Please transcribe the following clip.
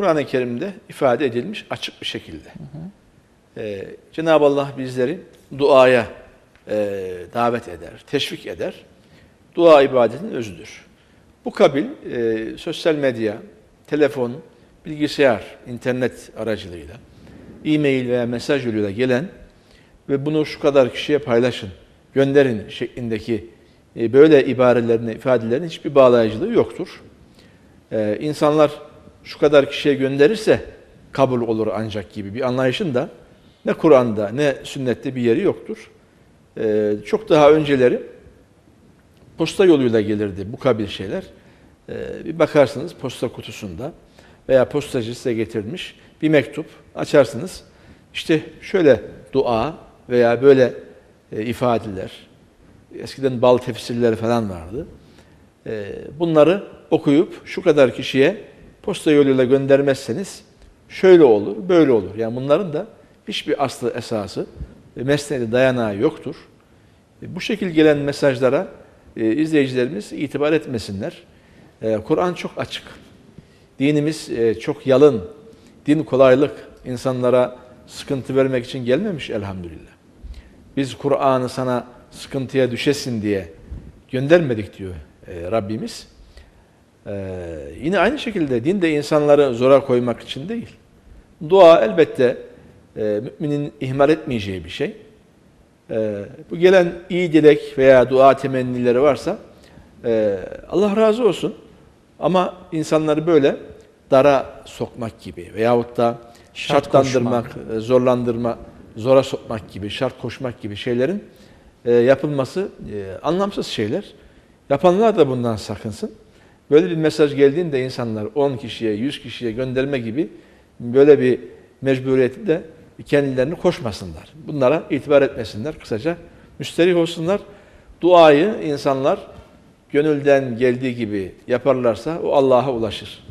Kur'an-ı Kerim'de ifade edilmiş açık bir şekilde. Ee, Cenab-ı Allah bizleri duaya e, davet eder, teşvik eder. Dua ibadetin özüdür. Bu kabil e, sosyal medya, telefon, bilgisayar, internet aracılığıyla, e-mail veya mesaj yoluyla gelen ve bunu şu kadar kişiye paylaşın, gönderin şeklindeki e, böyle ibarelerin, ifadelerin hiçbir bağlayıcılığı yoktur. E, insanlar şu kadar kişiye gönderirse kabul olur ancak gibi bir anlayışın da ne Kur'an'da ne sünnette bir yeri yoktur. E, çok daha önceleri posta yoluyla gelirdi bu kabil şeyler. E, bir bakarsınız posta kutusunda veya postacı size getirmiş bir mektup açarsınız. İşte şöyle dua veya böyle e, ifadeler, eskiden bal tefsirleri falan vardı. E, bunları okuyup şu kadar kişiye posta yoluyla göndermezseniz şöyle olur, böyle olur. Yani bunların da hiçbir aslı esası ve mesnedi dayanağı yoktur. E, bu şekil gelen mesajlara e, izleyicilerimiz itibar etmesinler. E, Kur'an çok açık. Dinimiz çok yalın. Din kolaylık. insanlara sıkıntı vermek için gelmemiş elhamdülillah. Biz Kur'an'ı sana sıkıntıya düşesin diye göndermedik diyor e, Rabbimiz. E, yine aynı şekilde din de insanları zora koymak için değil. Dua elbette e, müminin ihmal etmeyeceği bir şey. E, bu gelen iyi dilek veya dua temennileri varsa e, Allah razı olsun. Ama insanları böyle dara sokmak gibi veyahut da Şart şartlandırmak, e, zorlandırma, zora sokmak gibi, şart koşmak gibi şeylerin e, yapılması e, anlamsız şeyler. Yapanlar da bundan sakınsın. Böyle bir mesaj geldiğinde insanlar 10 kişiye, 100 kişiye gönderme gibi böyle bir mecburiyeti de kendilerini koşmasınlar. Bunlara itibar etmesinler. Kısaca müsterih olsunlar. Duayı insanlar gönülden geldiği gibi yaparlarsa o Allah'a ulaşır.